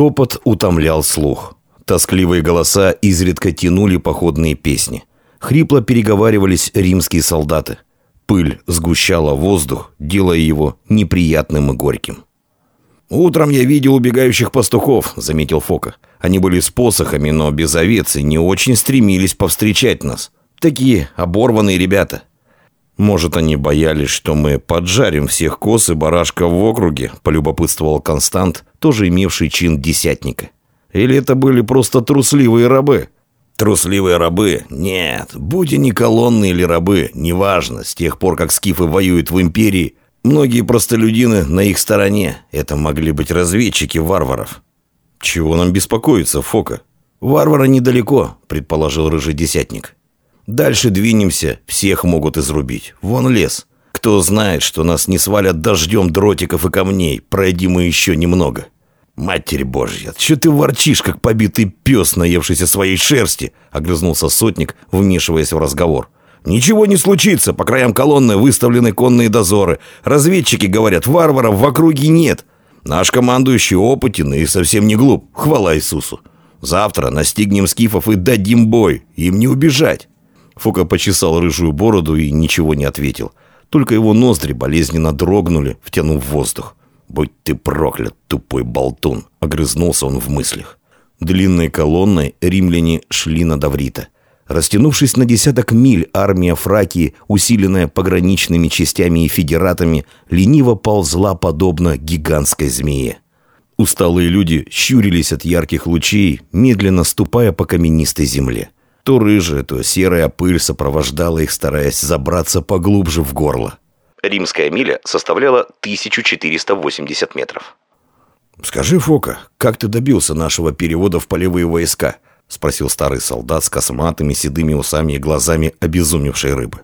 Топот утомлял слух. Тоскливые голоса изредка тянули походные песни. Хрипло переговаривались римские солдаты. Пыль сгущала воздух, делая его неприятным и горьким. «Утром я видел убегающих пастухов», — заметил Фока. «Они были с посохами, но без овец и не очень стремились повстречать нас. Такие оборванные ребята». «Может, они боялись, что мы поджарим всех коз и барашка в округе?» — полюбопытствовал Констант, тоже имевший чин десятника. «Или это были просто трусливые рабы?» Трусливые рабы? Нет, будь они колонны или рабы, неважно, с тех пор, как скифы воюют в империи, многие простолюдины на их стороне. Это могли быть разведчики варваров. Чего нам беспокоиться, Фока? Варвара недалеко, предположил рыжий десятник. Дальше двинемся, всех могут изрубить. Вон лес. Кто знает, что нас не свалят дождем дротиков и камней, пройди мы еще немного. «Матерь Божья, что ты ворчишь, как побитый пес, наевшийся своей шерсти?» — огрызнулся сотник, вмешиваясь в разговор. «Ничего не случится, по краям колонны выставлены конные дозоры. Разведчики говорят, варваров в округе нет. Наш командующий опытен и совсем не глуп, хвала Иисусу. Завтра настигнем скифов и дадим бой, им не убежать». Фука почесал рыжую бороду и ничего не ответил. Только его ноздри болезненно дрогнули, втянув воздух. «Будь ты проклят, тупой болтун!» — огрызнулся он в мыслях. Длинной колонной римляне шли на Даврита. Растянувшись на десяток миль, армия Фракии, усиленная пограничными частями и федератами, лениво ползла подобно гигантской змее. Усталые люди щурились от ярких лучей, медленно ступая по каменистой земле. То рыжая, то серая пыль сопровождала их, стараясь забраться поглубже в горло. Римская миля составляла 1480 метров. «Скажи, Фока, как ты добился нашего перевода в полевые войска?» — спросил старый солдат с косматыми седыми усами и глазами обезумевшей рыбы.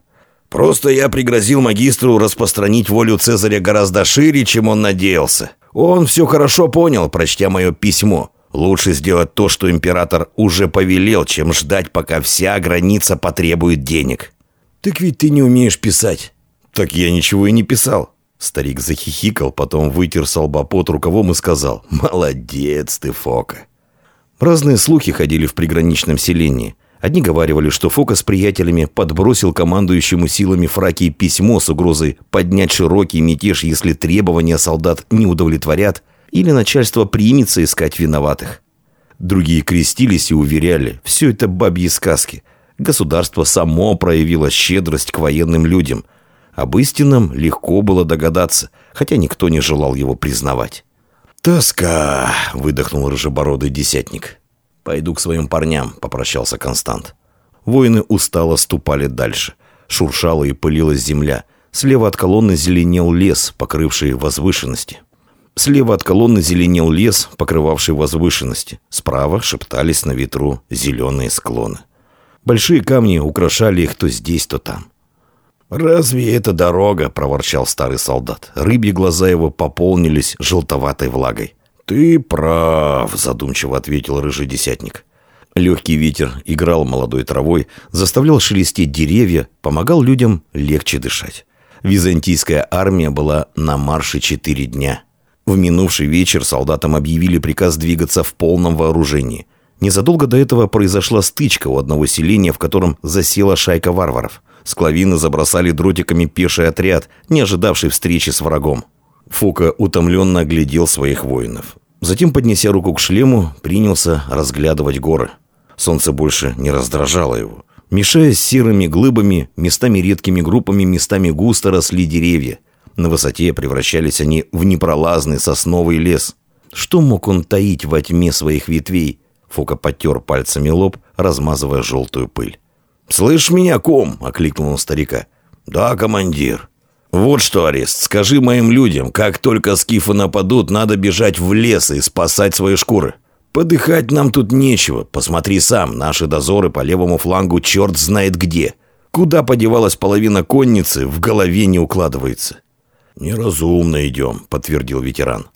«Просто я пригрозил магистру распространить волю Цезаря гораздо шире, чем он надеялся. Он все хорошо понял, прочтя мое письмо. Лучше сделать то, что император уже повелел, чем ждать, пока вся граница потребует денег». «Так ведь ты не умеешь писать». «Так я ничего и не писал». Старик захихикал, потом вытер с рукавом и сказал «Молодец ты, Фока». Разные слухи ходили в приграничном селении. Одни говаривали, что Фока с приятелями подбросил командующему силами Фракии письмо с угрозой поднять широкий мятеж, если требования солдат не удовлетворят, или начальство примется искать виноватых. Другие крестились и уверяли, все это бабьи сказки. Государство само проявило щедрость к военным людям – об истинном легко было догадаться, хотя никто не желал его признавать. «Тоска!» — выдохнул рыжебородый десятник. «Пойду к своим парням», — попрощался Констант. Воины устало ступали дальше. Шуршала и пылилась земля. Слева от колонны зеленел лес, покрывший возвышенности. Слева от колонны зеленел лес, покрывавший возвышенности. Справа шептались на ветру зеленые склоны. Большие камни украшали их то здесь, то там. «Разве это дорога?» — проворчал старый солдат. Рыбьи глаза его пополнились желтоватой влагой. «Ты прав», — задумчиво ответил рыжий десятник. Легкий ветер играл молодой травой, заставлял шелестеть деревья, помогал людям легче дышать. Византийская армия была на марше четыре дня. В минувший вечер солдатам объявили приказ двигаться в полном вооружении. Незадолго до этого произошла стычка у одного селения, в котором засела шайка варваров. Склавины забросали дротиками пеший отряд, не ожидавший встречи с врагом. Фука утомленно оглядел своих воинов. Затем, поднеся руку к шлему, принялся разглядывать горы. Солнце больше не раздражало его. Мешаясь серыми глыбами, местами редкими группами, местами густо росли деревья. На высоте превращались они в непролазный сосновый лес. Что мог он таить во тьме своих ветвей? Фука потер пальцами лоб, размазывая желтую пыль. «Слышь меня, ком?» — окликнул он старика. «Да, командир». «Вот что, Арест, скажи моим людям, как только скифы нападут, надо бежать в лес и спасать свои шкуры. Подыхать нам тут нечего. Посмотри сам, наши дозоры по левому флангу черт знает где. Куда подевалась половина конницы, в голове не укладывается». «Неразумно идем», — подтвердил ветеран.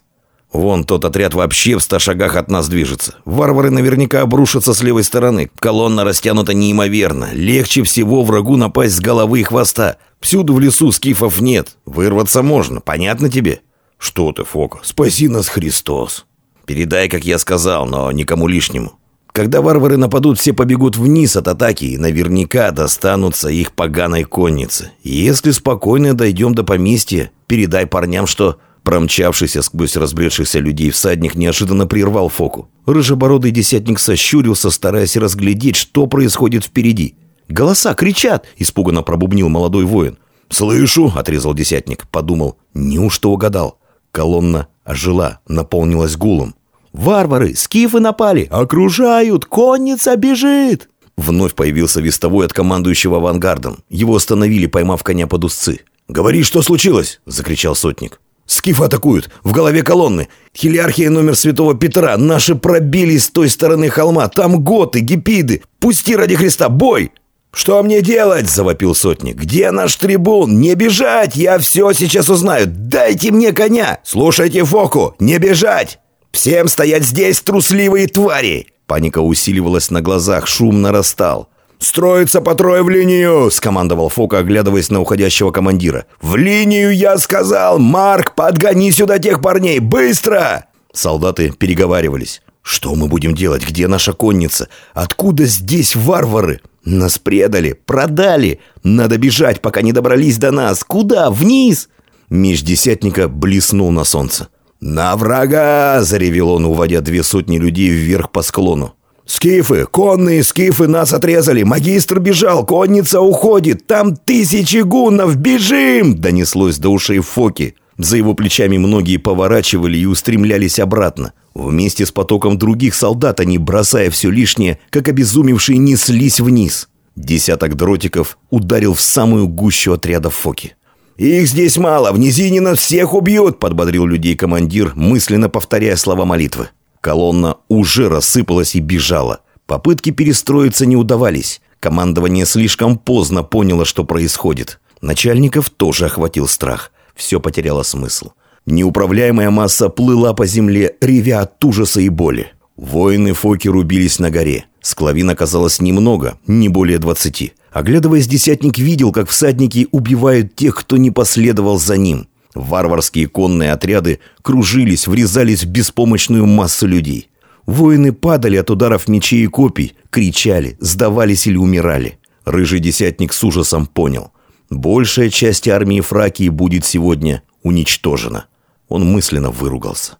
Вон тот отряд вообще в ста шагах от нас движется. Варвары наверняка обрушатся с левой стороны. Колонна растянута неимоверно. Легче всего врагу напасть с головы и хвоста. Всюду в лесу скифов нет. Вырваться можно. Понятно тебе? Что ты, Фока? Спаси нас, Христос. Передай, как я сказал, но никому лишнему. Когда варвары нападут, все побегут вниз от атаки и наверняка достанутся их поганой конницы. Если спокойно дойдем до поместья, передай парням, что...» Промчавшийся сквозь разбредшихся людей всадник неожиданно прервал фоку. Рыжебородый десятник сощурился, стараясь разглядеть, что происходит впереди. «Голоса кричат!» – испуганно пробубнил молодой воин. «Слышу!» – отрезал десятник. Подумал, неужто угадал? Колонна ожила, наполнилась гулом. «Варвары! Скифы напали! Окружают! Конница бежит!» Вновь появился вестовой от командующего авангардом. Его остановили, поймав коня под узцы. «Говори, что случилось!» – закричал сотник. «Скифы атакуют! В голове колонны! Хелиархия номер святого Петра! Наши пробились с той стороны холма! Там готы, гипиды! Пусти ради Христа! Бой!» «Что мне делать?» – завопил сотник. «Где наш трибун? Не бежать! Я все сейчас узнаю! Дайте мне коня! Слушайте Фоку! Не бежать! Всем стоять здесь, трусливые твари!» Паника усиливалась на глазах, шум нарастал. «Строиться по трое в линию!» – скомандовал Фока, оглядываясь на уходящего командира. «В линию, я сказал! Марк, подгони сюда тех парней! Быстро!» Солдаты переговаривались. «Что мы будем делать? Где наша конница? Откуда здесь варвары?» Нас предали, продали. Надо бежать, пока не добрались до нас. Куда? Вниз!» Меч десятника блеснул на солнце. «На врага!» – заревел он, уводя две сотни людей вверх по склону. «Скифы! Конные скифы нас отрезали! Магистр бежал! Конница уходит! Там тысячи гуннов! Бежим!» – донеслось до ушей Фоки. За его плечами многие поворачивали и устремлялись обратно. Вместе с потоком других солдат они, бросая все лишнее, как обезумевшие, неслись вниз. Десяток дротиков ударил в самую гущу отряда Фоки. «Их здесь мало, в низине нас всех убьют!» – подбодрил людей командир, мысленно повторяя слова молитвы. Колонна уже рассыпалась и бежала. Попытки перестроиться не удавались. Командование слишком поздно поняло, что происходит. Начальников тоже охватил страх – все потеряло смысл. Неуправляемая масса плыла по земле, ревя от ужаса и боли. Воины Фоки рубились на горе. Склавин оказалось немного, не более двадцати. Оглядываясь, десятник видел, как всадники убивают тех, кто не последовал за ним. Варварские конные отряды кружились, врезались в беспомощную массу людей. Воины падали от ударов мечей и копий, кричали, сдавались или умирали. Рыжий десятник с ужасом понял. Большая часть армии Фракии будет сегодня уничтожена. Он мысленно выругался.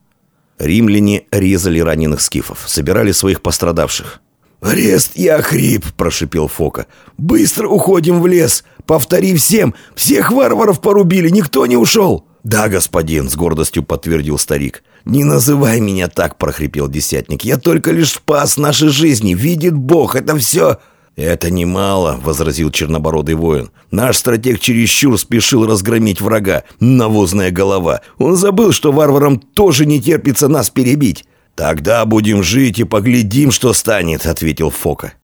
Римляне резали раненых скифов, собирали своих пострадавших. «Арест, я хрип!» – прошипел Фока. «Быстро уходим в лес! Повтори всем! Всех варваров порубили, никто не ушел!» «Да, господин», – с гордостью подтвердил старик. «Не называй меня так!» – прохрипел десятник. «Я только лишь спас наши жизни! Видит Бог, это все...» «Это немало», — возразил чернобородый воин. «Наш стратег чересчур спешил разгромить врага, навозная голова. Он забыл, что варварам тоже не терпится нас перебить». «Тогда будем жить и поглядим, что станет», — ответил Фока.